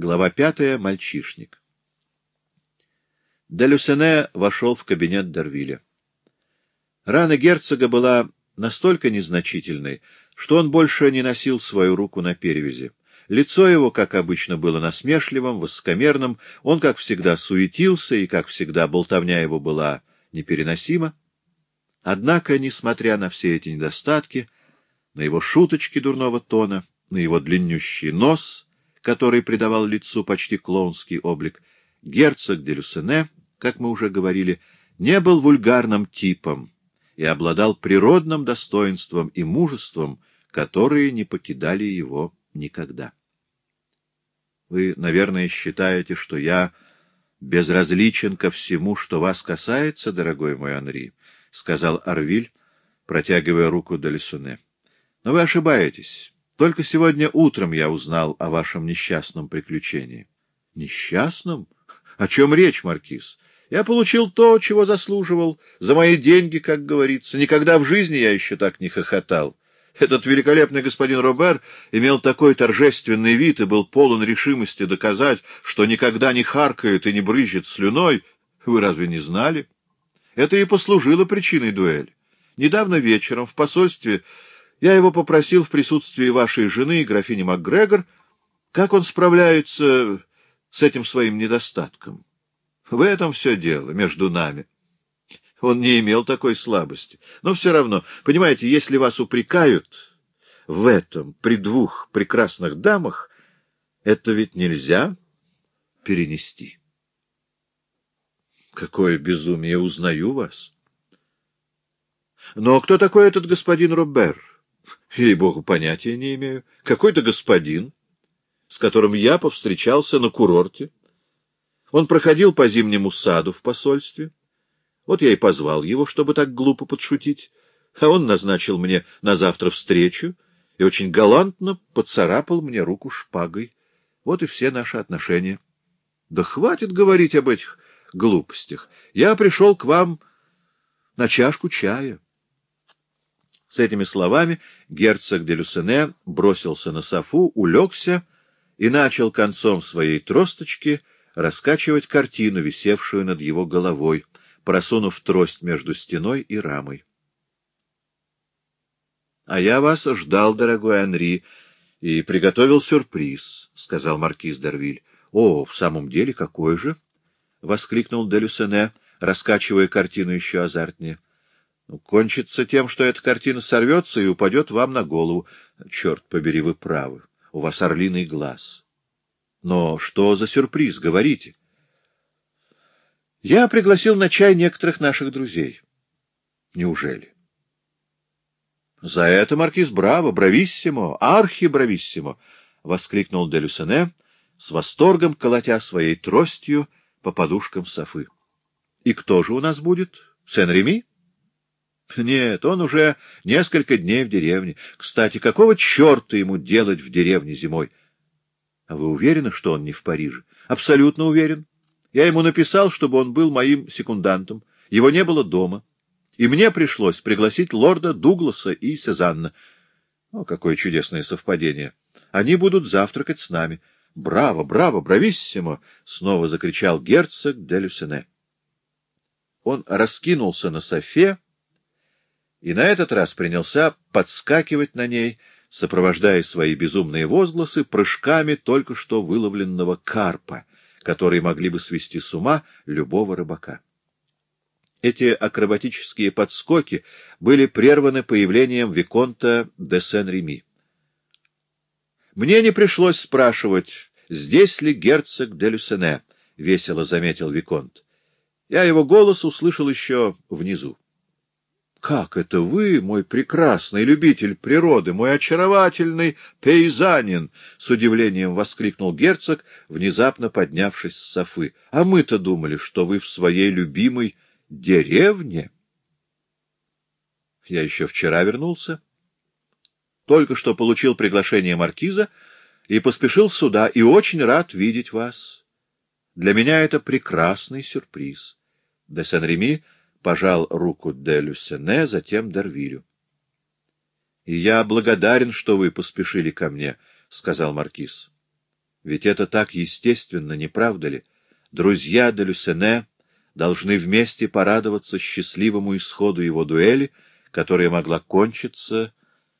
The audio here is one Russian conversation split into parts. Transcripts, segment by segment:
Глава пятая. Мальчишник. Де Люсене вошел в кабинет Дарвиля. Рана герцога была настолько незначительной, что он больше не носил свою руку на перевязи. Лицо его, как обычно, было насмешливым, высокомерным, он, как всегда, суетился, и, как всегда, болтовня его была непереносима. Однако, несмотря на все эти недостатки, на его шуточки дурного тона, на его длиннющий нос, который придавал лицу почти клоунский облик, герцог де Люсене, как мы уже говорили, не был вульгарным типом и обладал природным достоинством и мужеством, которые не покидали его никогда. Вы, наверное, считаете, что я безразличен ко всему, что вас касается, дорогой мой Анри, — сказал Арвиль, протягивая руку де Лесуне. — Но вы ошибаетесь. Только сегодня утром я узнал о вашем несчастном приключении. — Несчастном? О чем речь, Маркиз? Я получил то, чего заслуживал, за мои деньги, как говорится. Никогда в жизни я еще так не хохотал. Этот великолепный господин Робер имел такой торжественный вид и был полон решимости доказать, что никогда не харкает и не брызжет слюной. Вы разве не знали? Это и послужило причиной дуэли. Недавно вечером в посольстве я его попросил в присутствии вашей жены, графини МакГрегор, как он справляется с этим своим недостатком. В этом все дело между нами. Он не имел такой слабости. Но все равно, понимаете, если вас упрекают в этом при двух прекрасных дамах, это ведь нельзя перенести. Какое безумие, узнаю вас. Но кто такой этот господин Робер? Ей-богу, понятия не имею. Какой-то господин, с которым я повстречался на курорте. Он проходил по зимнему саду в посольстве. Вот я и позвал его, чтобы так глупо подшутить. А он назначил мне на завтра встречу и очень галантно поцарапал мне руку шпагой. Вот и все наши отношения. Да хватит говорить об этих глупостях. Я пришел к вам на чашку чая. С этими словами герцог де Люсене бросился на софу, улегся и начал концом своей тросточки раскачивать картину, висевшую над его головой, просунув трость между стеной и рамой. — А я вас ждал, дорогой Анри, и приготовил сюрприз, — сказал маркиз Дервиль. — О, в самом деле, какой же? — воскликнул де Люсене, раскачивая картину еще азартнее. Ну, кончится тем, что эта картина сорвется и упадет вам на голову. Черт побери, вы правы. У вас орлиный глаз. Но что за сюрприз? Говорите. Я пригласил на чай некоторых наших друзей. Неужели? За это, маркиз, браво, брависсимо, архи-брависсимо! — воскликнул де Люсене, с восторгом колотя своей тростью по подушкам Софы. — И кто же у нас будет? Сен-Реми? — нет, он уже несколько дней в деревне. Кстати, какого черта ему делать в деревне зимой? А вы уверены, что он не в Париже? Абсолютно уверен. Я ему написал, чтобы он был моим секундантом. Его не было дома. И мне пришлось пригласить лорда Дугласа и Сезанна. О, какое чудесное совпадение! Они будут завтракать с нами. Браво, браво, брависсимо! — снова закричал герцог де Люсене. Он раскинулся на софе, и на этот раз принялся подскакивать на ней, сопровождая свои безумные возгласы прыжками только что выловленного карпа, которые могли бы свести с ума любого рыбака. Эти акробатические подскоки были прерваны появлением Виконта де Сен-Реми. «Мне не пришлось спрашивать, здесь ли герцог де Люсене», — весело заметил Виконт. «Я его голос услышал еще внизу». — Как это вы, мой прекрасный любитель природы, мой очаровательный пейзанин? — с удивлением воскликнул герцог, внезапно поднявшись с софы. — А мы-то думали, что вы в своей любимой деревне. Я еще вчера вернулся. Только что получил приглашение маркиза и поспешил сюда, и очень рад видеть вас. Для меня это прекрасный сюрприз. Де Сен-Реми пожал руку де Люсене, затем Дервилю. — И я благодарен, что вы поспешили ко мне, — сказал маркиз. Ведь это так естественно, не правда ли? Друзья де Люсене должны вместе порадоваться счастливому исходу его дуэли, которая могла кончиться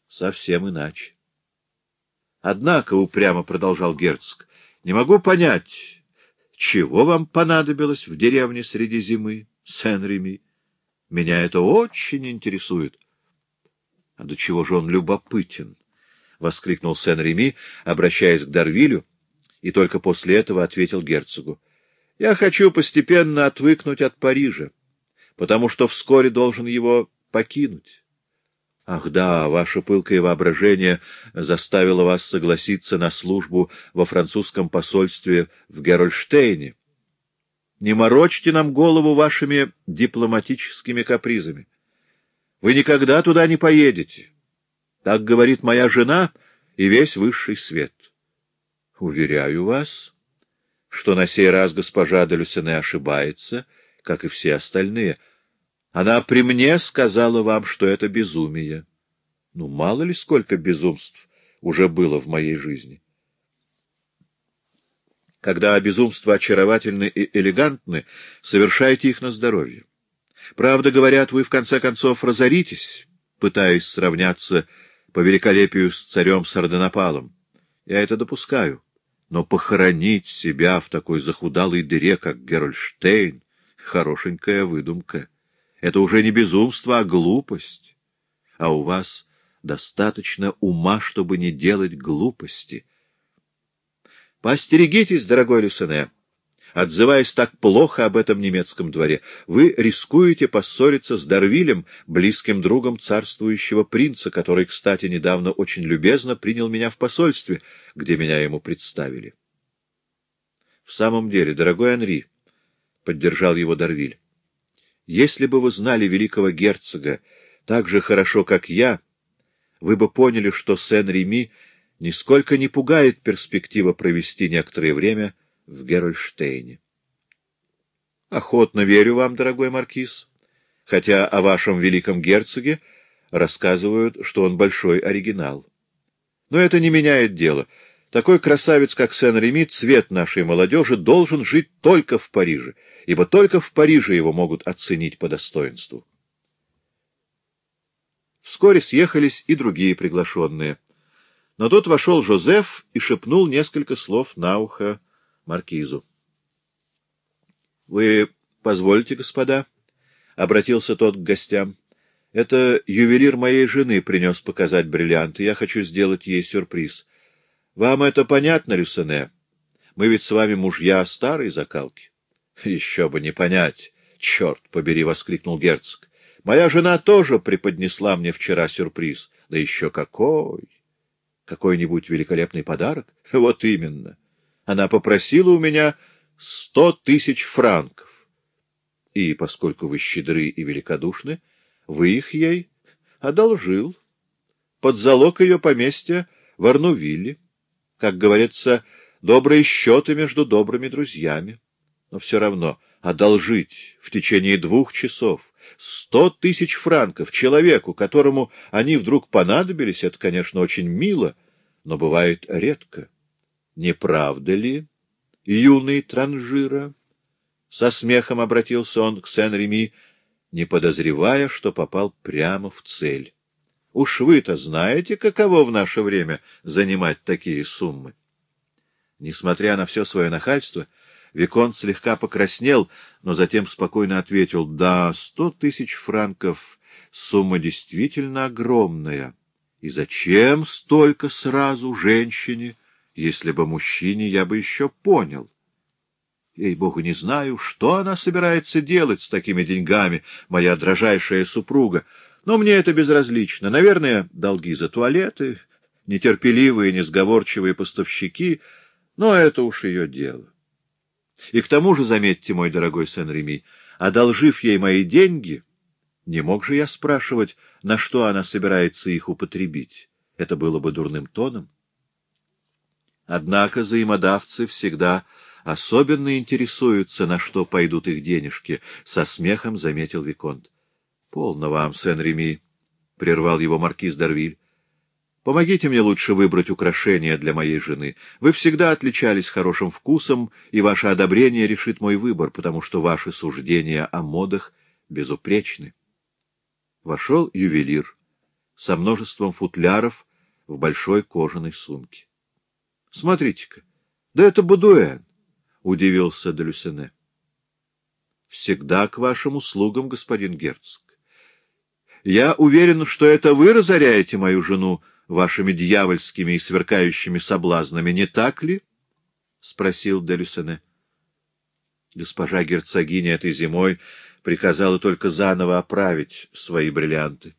совсем иначе. Однако, — упрямо продолжал герцог, — не могу понять, чего вам понадобилось в деревне среди зимы, Сен-Реми? Меня это очень интересует. — А до чего же он любопытен? — воскликнул Сен-Реми, обращаясь к Дарвилю, и только после этого ответил герцогу. — Я хочу постепенно отвыкнуть от Парижа, потому что вскоре должен его покинуть. Ах да, ваше пылкое воображение заставило вас согласиться на службу во французском посольстве в Герольштейне. Не морочьте нам голову вашими дипломатическими капризами. Вы никогда туда не поедете. Так говорит моя жена и весь высший свет. Уверяю вас, что на сей раз госпожа де Люсене ошибается, как и все остальные. Она при мне сказала вам, что это безумие. Ну, мало ли сколько безумств уже было в моей жизни. Когда безумства очаровательны и элегантны, совершайте их на здоровье. Правда, говорят, вы в конце концов разоритесь, пытаясь сравняться по великолепию с царем Сардонапалом. Я это допускаю. Но похоронить себя в такой захудалой дыре, как Герольштейн, хорошенькая выдумка. Это уже не безумство, а глупость. А у вас достаточно ума, чтобы не делать глупости. Поостерегитесь, дорогой Люсене. Отзываясь так плохо об этом немецком дворе, вы рискуете поссориться с Дарвилем, близким другом царствующего принца, который, кстати, недавно очень любезно принял меня в посольстве, где меня ему представили. — В самом деле, дорогой Анри, — поддержал его Дарвиль, — если бы вы знали великого герцога так же хорошо, как я, вы бы поняли, что Сен-Реми нисколько не пугает перспектива провести некоторое время в Герольштейне. Охотно верю вам, дорогой маркиз, хотя о вашем великом герцоге рассказывают, что он большой оригинал. Но это не меняет дело. Такой красавец, как Сен-Реми, цвет нашей молодежи, должен жить только в Париже, ибо только в Париже его могут оценить по достоинству. Вскоре съехались и другие приглашенные. Но тут вошел Жозеф и шепнул несколько слов на ухо маркизу. — Вы позвольте, господа, — обратился тот к гостям. — Это ювелир моей жены принес показать бриллианты. Я хочу сделать ей сюрприз. Вам это понятно, Люсене? Мы ведь с вами мужья старой закалки. — Еще бы не понять! — Черт побери! — воскликнул герцог. — Моя жена тоже преподнесла мне вчера сюрприз. Да еще какой! Какой-нибудь великолепный подарок? Вот именно! — она попросила у меня сто тысяч франков. И, поскольку вы щедры и великодушны, вы их ей одолжил. Под залог ее поместья в Арнувилле. Как говорится, добрые счеты между добрыми друзьями. Но все равно одолжить в течение двух часов сто тысяч франков человеку, которому они вдруг понадобились, это, конечно, очень мило, но бывает редко. Не правда ли, юный транжира? Со смехом обратился он к Сен-Реми, не подозревая, что попал прямо в цель. Уж вы-то знаете, каково в наше время занимать такие суммы. Несмотря на все свое нахальство, Викон слегка покраснел, но затем спокойно ответил, «Да, сто тысяч франков — сумма действительно огромная. И зачем столько сразу женщине?» Если бы мужчине, я бы еще понял. Ей-богу, не знаю, что она собирается делать с такими деньгами, моя дрожайшая супруга, но мне это безразлично. Наверное, долги за туалеты, нетерпеливые, несговорчивые поставщики, но это уж ее дело. И к тому же, заметьте, мой дорогой Сен-Реми, одолжив ей мои деньги, не мог же я спрашивать, на что она собирается их употребить. Это было бы дурным тоном. Однако взаимодавцы всегда особенно интересуются, на что пойдут их денежки, — со смехом заметил Виконт. — Полно вам, Сен-Реми, — прервал его маркиз Дарвиль. Помогите мне лучше выбрать украшения для моей жены. Вы всегда отличались хорошим вкусом, и ваше одобрение решит мой выбор, потому что ваши суждения о модах безупречны. Вошел ювелир со множеством футляров в большой кожаной сумке. — Смотрите-ка, да это Бадуэн, — удивился Делюсене. — Всегда к вашим услугам, господин герцог. Я уверен, что это вы разоряете мою жену, — вашими дьявольскими и сверкающими соблазнами, не так ли? — спросил Делюсене. Госпожа герцогиня этой зимой приказала только заново оправить свои бриллианты.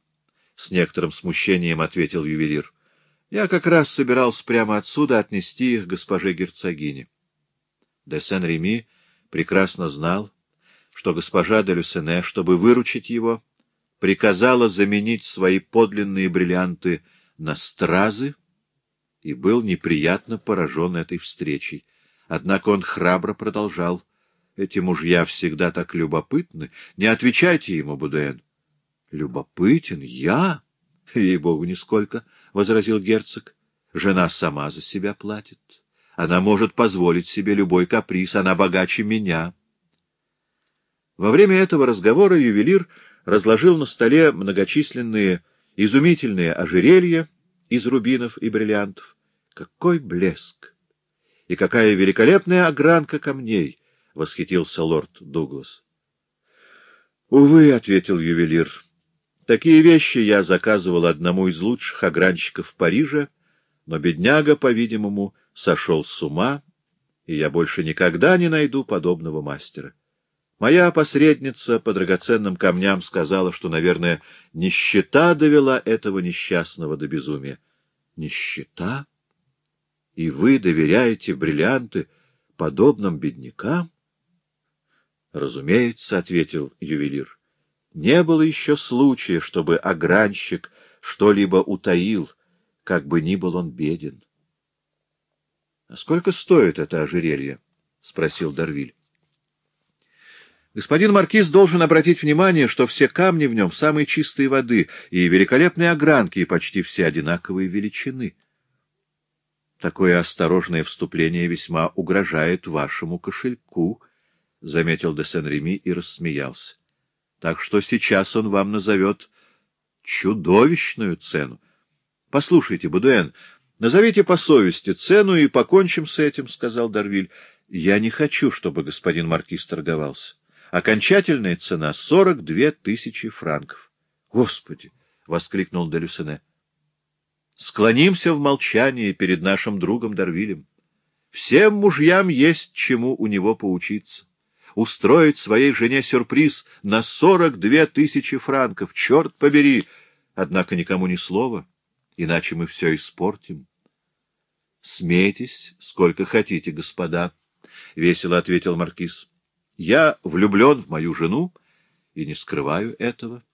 С некоторым смущением ответил ювелир. Я как раз собирался прямо отсюда отнести их госпоже герцогине. Де Сен-Реми прекрасно знал, что госпожа де Люсене, чтобы выручить его, приказала заменить свои подлинные бриллианты на стразы и был неприятно поражен этой встречей. Однако он храбро продолжал. Эти мужья всегда так любопытны. Не отвечайте ему, Будуэн. — Любопытен? Я? — Ей-богу, нисколько, — возразил герцог. — Жена сама за себя платит. Она может позволить себе любой каприз, она богаче меня. Во время этого разговора ювелир разложил на столе многочисленные изумительные ожерелья из рубинов и бриллиантов. Какой блеск! И какая великолепная огранка камней! — восхитился лорд Дуглас. — Увы, — ответил ювелир, — такие вещи я заказывал одному из лучших огранщиков Парижа, но бедняга, по-видимому, сошел с ума, и я больше никогда не найду подобного мастера. Моя посредница по драгоценным камням сказала, что, наверное, нищета довела этого несчастного до безумия. Нищета? И вы доверяете бриллианты подобным беднякам? Разумеется, — ответил ювелир. Не было еще случая, чтобы огранщик что-либо утаил, как бы ни был он беден. — А сколько стоит это ожерелье? — спросил Дарвиль. Господин Маркиз должен обратить внимание, что все камни в нем самой чистой воды, и великолепные огранки, и почти все одинаковые величины. Такое осторожное вступление весьма угрожает вашему кошельку, — заметил де Сен-Реми и рассмеялся. Так что сейчас он вам назовет чудовищную цену. Послушайте, Будуэн, назовите по совести цену и покончим с этим, — сказал Дарвиль. Я не хочу, чтобы господин Маркиз торговался. Окончательная цена — сорок две тысячи франков. — Господи! — воскликнул Делюсене. — Склонимся в молчании перед нашим другом Дарвилем. Всем мужьям есть чему у него поучиться. Устроить своей жене сюрприз на сорок две тысячи франков. Черт побери! Однако никому ни слова, иначе мы все испортим. — Смейтесь, сколько хотите, господа, — весело ответил маркиз. Я влюблен в мою жену и не скрываю этого.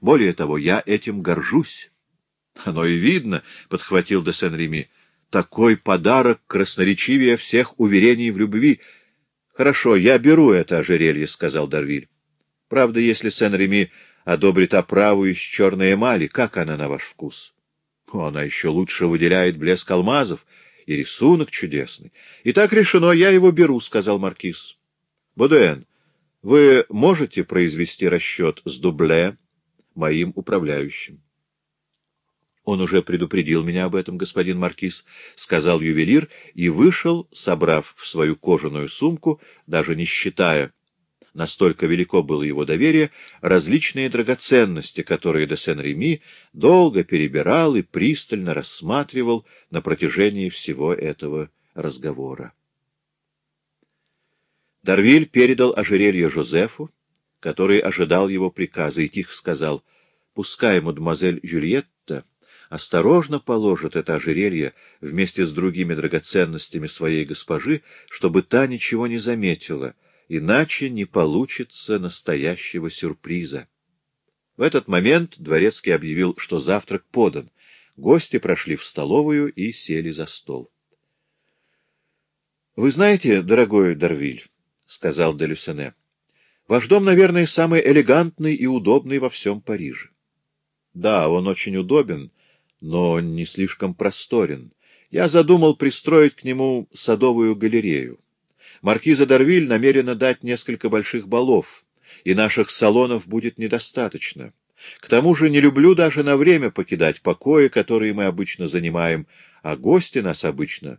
Более того, я этим горжусь. — Оно и видно, — подхватил де Сен-Реми. — Такой подарок красноречивее всех уверений в любви. — Хорошо, я беру это ожерелье, — сказал Дарвиль. — Правда, если Сен-Реми одобрит оправу из черной эмали, как она на ваш вкус? — Она еще лучше выделяет блеск алмазов, и рисунок чудесный. — И так решено, я его беру, — сказал маркиз. Бодуэн, вы можете произвести расчет с дубле моим управляющим? Он уже предупредил меня об этом, господин Маркиз, — сказал ювелир и вышел, собрав в свою кожаную сумку, даже не считая, настолько велико было его доверие, различные драгоценности, которые де Сен-Реми долго перебирал и пристально рассматривал на протяжении всего этого разговора. Дарвиль передал ожерелье Жозефу, который ожидал его приказа, и тихо сказал, «Пускай мадемуазель Жюльетта осторожно положит это ожерелье вместе с другими драгоценностями своей госпожи, чтобы та ничего не заметила, иначе не получится настоящего сюрприза». В этот момент дворецкий объявил, что завтрак подан. Гости прошли в столовую и сели за стол. — Вы знаете, дорогой Дарвиль, — сказал де Люсене. — Ваш дом, наверное, самый элегантный и удобный во всем Париже. — Да, он очень удобен, но не слишком просторен. Я задумал пристроить к нему садовую галерею. Маркиза Дарвиль намерена дать несколько больших балов, и наших салонов будет недостаточно. К тому же не люблю даже на время покидать покои, которые мы обычно занимаем, а гости нас обычно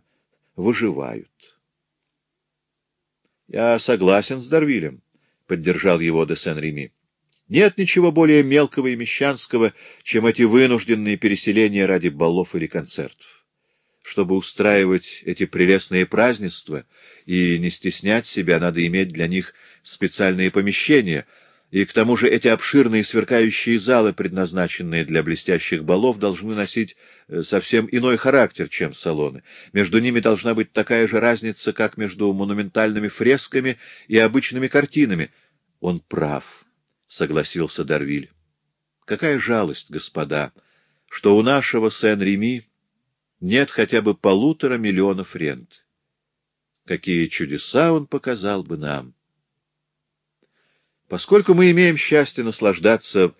выживают. — Я согласен с Дарвилем, — поддержал его де Сен-Реми. Нет ничего более мелкого и мещанского, чем эти вынужденные переселения ради балов или концертов. Чтобы устраивать эти прелестные празднества и не стеснять себя, надо иметь для них специальные помещения — и к тому же эти обширные сверкающие залы, предназначенные для блестящих балов, должны носить э, совсем иной характер, чем салоны. Между ними должна быть такая же разница, как между монументальными фресками и обычными картинами. Он прав, — согласился Дарвиль. Какая жалость, господа, что у нашего Сен-Реми нет хотя бы полутора миллионов рент. Какие чудеса он показал бы нам! Поскольку мы имеем счастье наслаждаться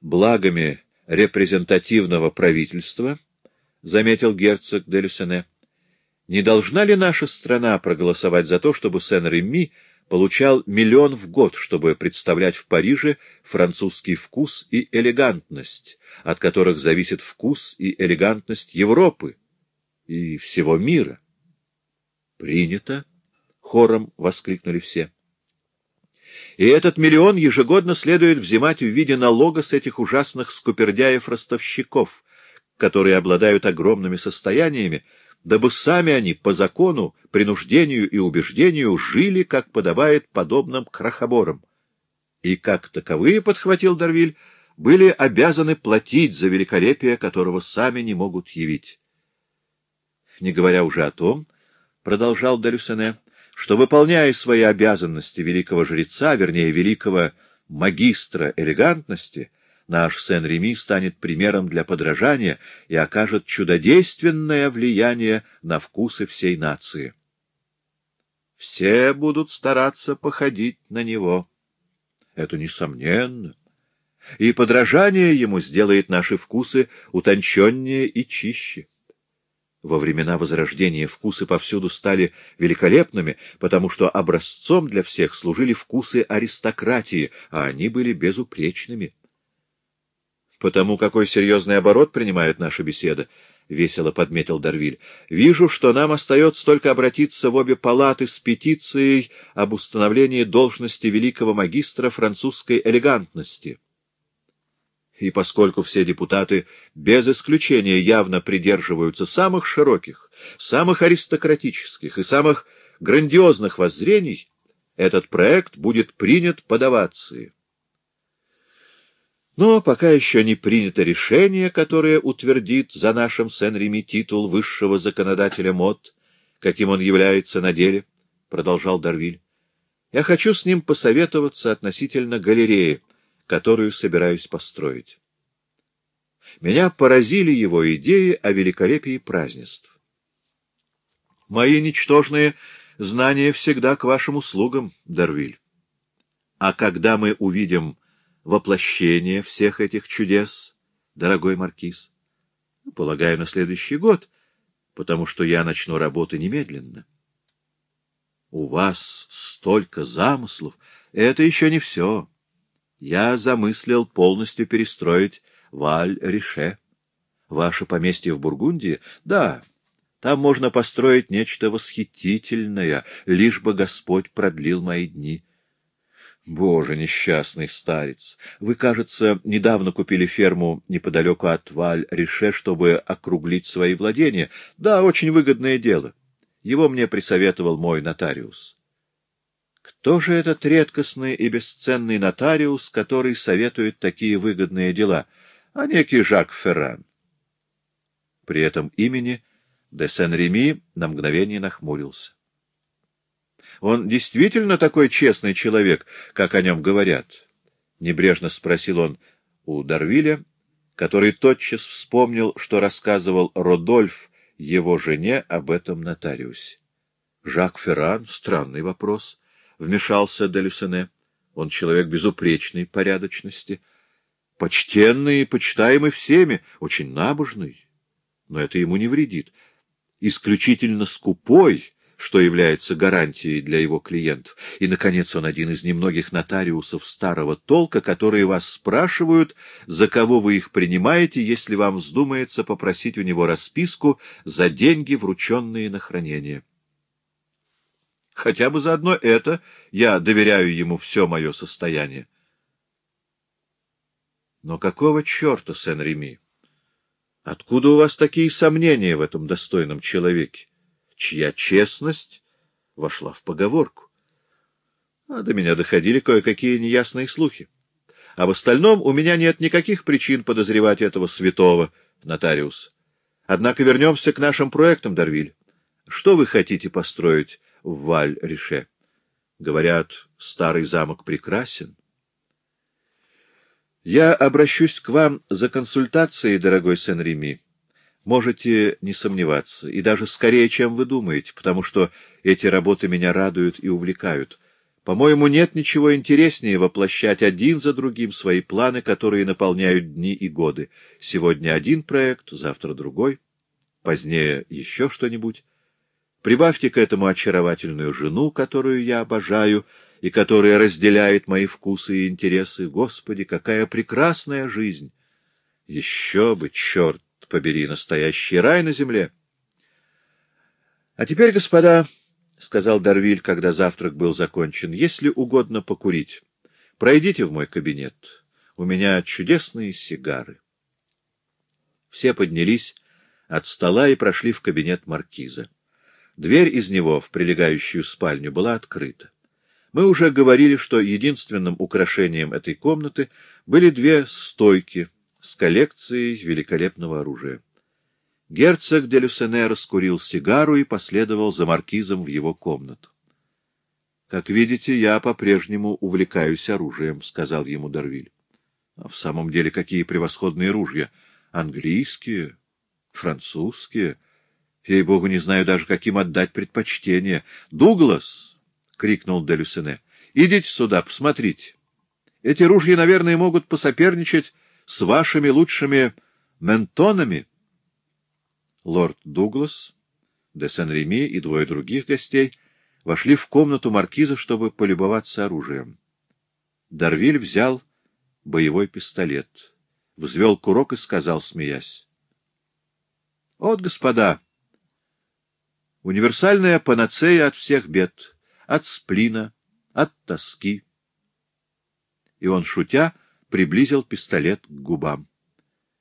благами репрезентативного правительства, — заметил герцог де Люсене, — не должна ли наша страна проголосовать за то, чтобы Сен-Реми получал миллион в год, чтобы представлять в Париже французский вкус и элегантность, от которых зависит вкус и элегантность Европы и всего мира? — Принято! — хором воскликнули все. И этот миллион ежегодно следует взимать в виде налога с этих ужасных скупердяев-ростовщиков, которые обладают огромными состояниями, дабы сами они по закону, принуждению и убеждению жили, как подобает подобным крахоборам. И как таковые, — подхватил Дарвиль, — были обязаны платить за великолепие, которого сами не могут явить. Не говоря уже о том, — продолжал Далюсене, — что, выполняя свои обязанности великого жреца, вернее, великого магистра элегантности, наш Сен-Реми станет примером для подражания и окажет чудодейственное влияние на вкусы всей нации. Все будут стараться походить на него. Это несомненно. И подражание ему сделает наши вкусы утонченнее и чище. Во времена Возрождения вкусы повсюду стали великолепными, потому что образцом для всех служили вкусы аристократии, а они были безупречными. «Потому какой серьезный оборот принимает наша беседа», — весело подметил Дарвиль. «Вижу, что нам остается только обратиться в обе палаты с петицией об установлении должности великого магистра французской элегантности». И поскольку все депутаты без исключения явно придерживаются самых широких, самых аристократических и самых грандиозных воззрений, этот проект будет принят под овации. Но пока еще не принято решение, которое утвердит за нашим Сен-Реми титул высшего законодателя мод, каким он является на деле, — продолжал Дарвиль. Я хочу с ним посоветоваться относительно галереи, которую собираюсь построить. Меня поразили его идеи о великолепии празднеств. Мои ничтожные знания всегда к вашим услугам, Дарвиль. А когда мы увидим воплощение всех этих чудес, дорогой маркиз? Полагаю, на следующий год, потому что я начну работы немедленно. У вас столько замыслов. Это еще не все я замыслил полностью перестроить Валь-Рише. Ваше поместье в Бургундии? Да, там можно построить нечто восхитительное, лишь бы Господь продлил мои дни. Боже, несчастный старец! Вы, кажется, недавно купили ферму неподалеку от Валь-Рише, чтобы округлить свои владения. Да, очень выгодное дело. Его мне присоветовал мой нотариус. Кто же этот редкостный и бесценный нотариус, который советует такие выгодные дела? А некий Жак Ферран. При этом имени де Сен-Реми на мгновение нахмурился. Он действительно такой честный человек, как о нем говорят? — небрежно спросил он у Дарвиля, который тотчас вспомнил, что рассказывал Родольф его жене об этом нотариусе. Жак Ферран — странный вопрос вмешался Делюсене. Он человек безупречной порядочности, почтенный и почитаемый всеми, очень набожный, но это ему не вредит. Исключительно скупой, что является гарантией для его клиентов. И, наконец, он один из немногих нотариусов старого толка, которые вас спрашивают, за кого вы их принимаете, если вам вздумается попросить у него расписку за деньги, врученные на хранение. Хотя бы заодно это я доверяю ему все мое состояние. Но какого черта, Сен-Реми? Откуда у вас такие сомнения в этом достойном человеке, чья честность вошла в поговорку? А до меня доходили кое-какие неясные слухи. А в остальном у меня нет никаких причин подозревать этого святого, нотариус. Однако вернемся к нашим проектам, Дарвиль. Что вы хотите построить в Валь-Рише? Говорят, старый замок прекрасен. Я обращусь к вам за консультацией, дорогой Сен-Реми. Можете не сомневаться, и даже скорее, чем вы думаете, потому что эти работы меня радуют и увлекают. По-моему, нет ничего интереснее воплощать один за другим свои планы, которые наполняют дни и годы. Сегодня один проект, завтра другой, позднее еще что-нибудь. Прибавьте к этому очаровательную жену, которую я обожаю, — и которая разделяет мои вкусы и интересы. Господи, какая прекрасная жизнь! Еще бы, черт побери, настоящий рай на земле! А теперь, господа, — сказал Дарвиль, когда завтрак был закончен, — если угодно покурить, пройдите в мой кабинет. У меня чудесные сигары. Все поднялись от стола и прошли в кабинет маркиза. Дверь из него в прилегающую спальню была открыта. Мы уже говорили, что единственным украшением этой комнаты были две стойки с коллекцией великолепного оружия. Герцог де Люсене раскурил сигару и последовал за маркизом в его комнату. — Как видите, я по-прежнему увлекаюсь оружием, — сказал ему Дарвиль. — А в самом деле, какие превосходные ружья! Английские, французские. Ей-богу, не знаю даже, каким отдать предпочтение. Дуглас! крикнул де Люсене. — Идите сюда, посмотрите. Эти ружья, наверное, могут посоперничать с вашими лучшими ментонами. Лорд Дуглас, де Сен-Реми и двое других гостей вошли в комнату маркиза, чтобы полюбоваться оружием. Дарвиль взял боевой пистолет, взвел курок и сказал, смеясь. — Вот, господа, универсальная панацея от всех бед — от сплина, от тоски. И он, шутя, приблизил пистолет к губам.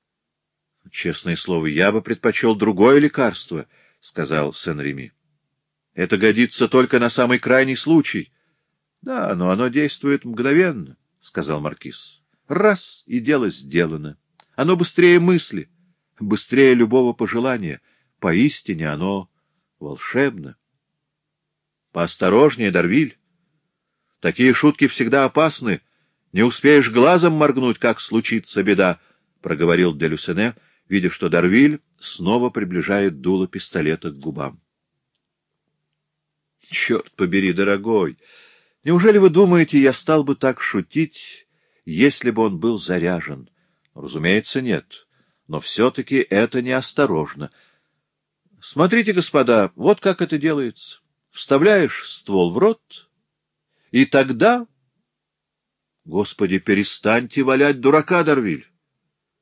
— Честное слово, я бы предпочел другое лекарство, — сказал Сен-Реми. — Это годится только на самый крайний случай. — Да, но оно действует мгновенно, — сказал Маркиз. — Раз — и дело сделано. Оно быстрее мысли, быстрее любого пожелания. Поистине оно волшебно. Поосторожнее, Дарвиль. Такие шутки всегда опасны. Не успеешь глазом моргнуть, как случится беда, — проговорил Делюсене, видя, что Дарвиль снова приближает дуло пистолета к губам. — Черт побери, дорогой! Неужели вы думаете, я стал бы так шутить, если бы он был заряжен? Разумеется, нет. Но все-таки это неосторожно. Смотрите, господа, вот как это делается вставляешь ствол в рот, и тогда... Господи, перестаньте валять дурака, Дарвиль!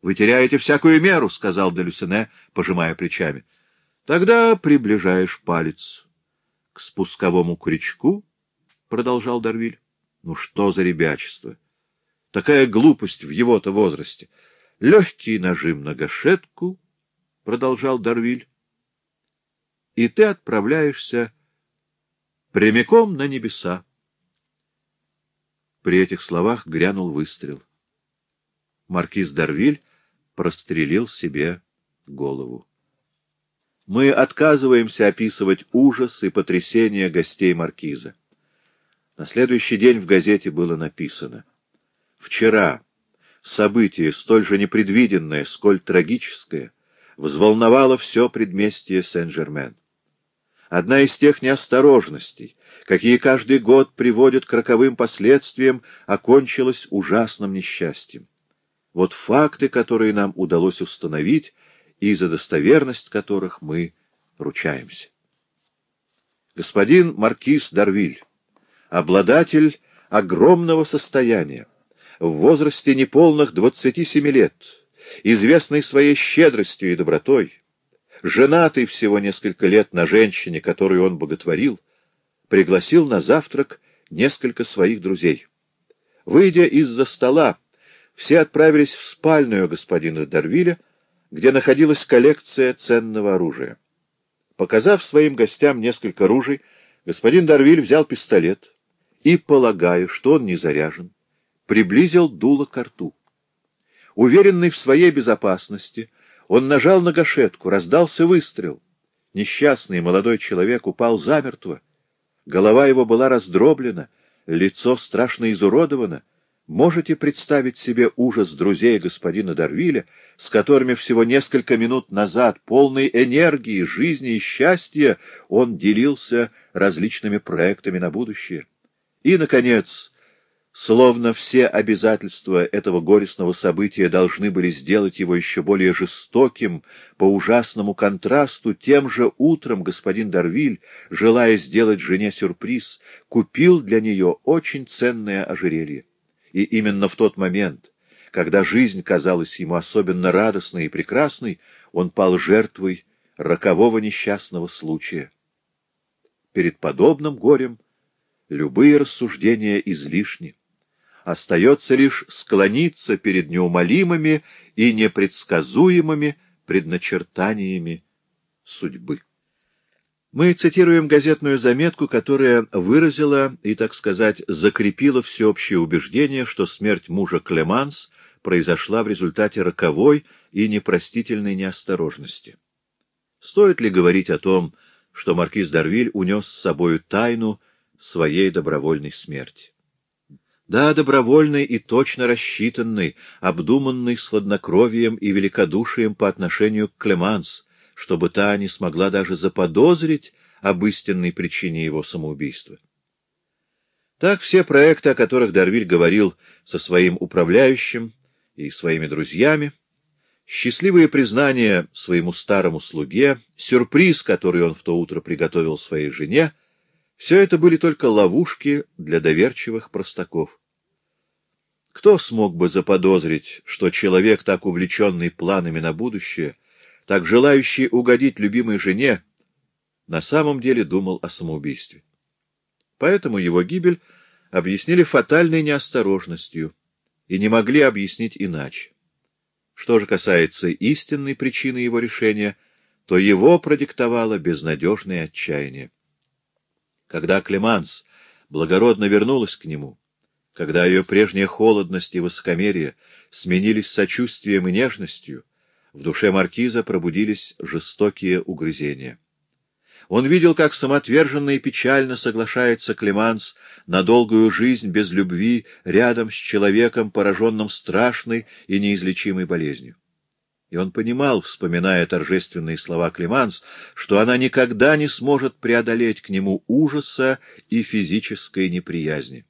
Вы теряете всякую меру, — сказал Делюсене, пожимая плечами. Тогда приближаешь палец к спусковому крючку, — продолжал Дарвиль. Ну что за ребячество? Такая глупость в его-то возрасте. Легкий нажим на гашетку, — продолжал Дарвиль, — и ты отправляешься прямиком на небеса. При этих словах грянул выстрел. Маркиз Дарвиль прострелил себе голову. Мы отказываемся описывать ужас и потрясение гостей маркиза. На следующий день в газете было написано. Вчера событие, столь же непредвиденное, сколь трагическое, взволновало все предместье Сен-Жермен. Одна из тех неосторожностей, какие каждый год приводят к роковым последствиям, окончилась ужасным несчастьем. Вот факты, которые нам удалось установить, и за достоверность которых мы ручаемся. Господин маркиз Дарвиль, обладатель огромного состояния, в возрасте неполных 27 лет, известный своей щедростью и добротой, женатый всего несколько лет на женщине, которую он боготворил, пригласил на завтрак несколько своих друзей. Выйдя из-за стола, все отправились в спальную господина Дарвиля, где находилась коллекция ценного оружия. Показав своим гостям несколько ружей, господин Дарвиль взял пистолет и, полагая, что он не заряжен, приблизил дуло к рту. Уверенный в своей безопасности, он нажал на гашетку, раздался выстрел. Несчастный молодой человек упал замертво. Голова его была раздроблена, лицо страшно изуродовано. Можете представить себе ужас друзей господина Дарвиля, с которыми всего несколько минут назад, полной энергии, жизни и счастья, он делился различными проектами на будущее? И, наконец, Словно все обязательства этого горестного события должны были сделать его еще более жестоким по ужасному контрасту, тем же утром господин Дарвиль, желая сделать жене сюрприз, купил для нее очень ценное ожерелье. И именно в тот момент, когда жизнь казалась ему особенно радостной и прекрасной, он пал жертвой рокового несчастного случая. Перед подобным горем любые рассуждения излишни остается лишь склониться перед неумолимыми и непредсказуемыми предначертаниями судьбы. Мы цитируем газетную заметку, которая выразила и, так сказать, закрепила всеобщее убеждение, что смерть мужа Клеманс произошла в результате роковой и непростительной неосторожности. Стоит ли говорить о том, что маркиз Дарвиль унес с собою тайну своей добровольной смерти? Да, добровольный и точно рассчитанный, обдуманный с хладнокровием и великодушием по отношению к Клеманс, чтобы та не смогла даже заподозрить об истинной причине его самоубийства. Так все проекты, о которых Дарвиль говорил со своим управляющим и своими друзьями, счастливые признания своему старому слуге, сюрприз, который он в то утро приготовил своей жене — все это были только ловушки для доверчивых простаков. Кто смог бы заподозрить, что человек, так увлеченный планами на будущее, так желающий угодить любимой жене, на самом деле думал о самоубийстве? Поэтому его гибель объяснили фатальной неосторожностью и не могли объяснить иначе. Что же касается истинной причины его решения, то его продиктовало безнадежное отчаяние. Когда Клеманс благородно вернулась к нему, когда ее прежняя холодность и высокомерие сменились сочувствием и нежностью, в душе маркиза пробудились жестокие угрызения. Он видел, как самоотверженно и печально соглашается Клеманс на долгую жизнь без любви рядом с человеком, пораженным страшной и неизлечимой болезнью. И он понимал, вспоминая торжественные слова Климанс, что она никогда не сможет преодолеть к нему ужаса и физической неприязни.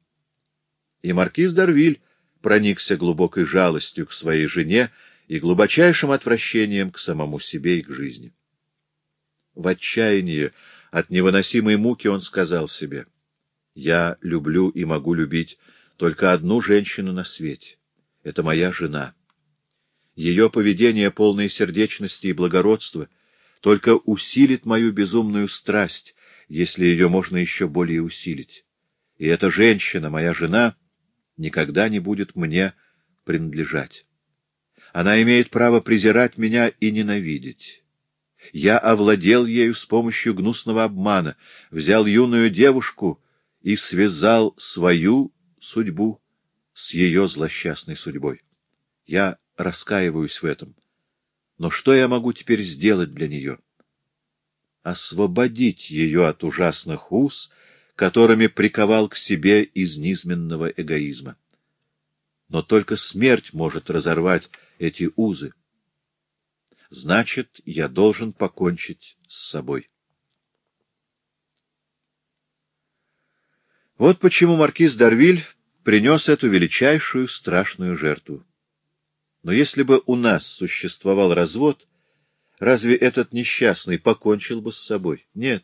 И маркиз Дарвиль проникся глубокой жалостью к своей жене и глубочайшим отвращением к самому себе и к жизни. В отчаянии от невыносимой муки он сказал себе, «Я люблю и могу любить только одну женщину на свете. Это моя жена». Ее поведение, полное сердечности и благородства, только усилит мою безумную страсть, если ее можно еще более усилить. И эта женщина, моя жена, никогда не будет мне принадлежать. Она имеет право презирать меня и ненавидеть. Я овладел ею с помощью гнусного обмана, взял юную девушку и связал свою судьбу с ее злосчастной судьбой. Я раскаиваюсь в этом. Но что я могу теперь сделать для нее? Освободить ее от ужасных уз, которыми приковал к себе из низменного эгоизма. Но только смерть может разорвать эти узы. Значит, я должен покончить с собой. Вот почему маркиз Дарвиль принес эту величайшую страшную жертву. Но если бы у нас существовал развод, Разве этот несчастный покончил бы с собой? Нет.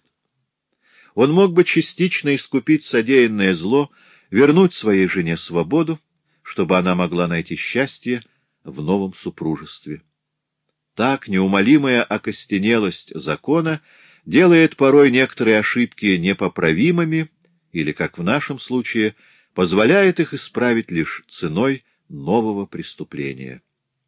Он мог бы частично искупить содеянное зло, вернуть своей жене свободу, чтобы она могла найти счастье в новом супружестве. Так неумолимая окостенелость закона делает порой некоторые ошибки непоправимыми или, как в нашем случае, позволяет их исправить лишь ценой нового преступления.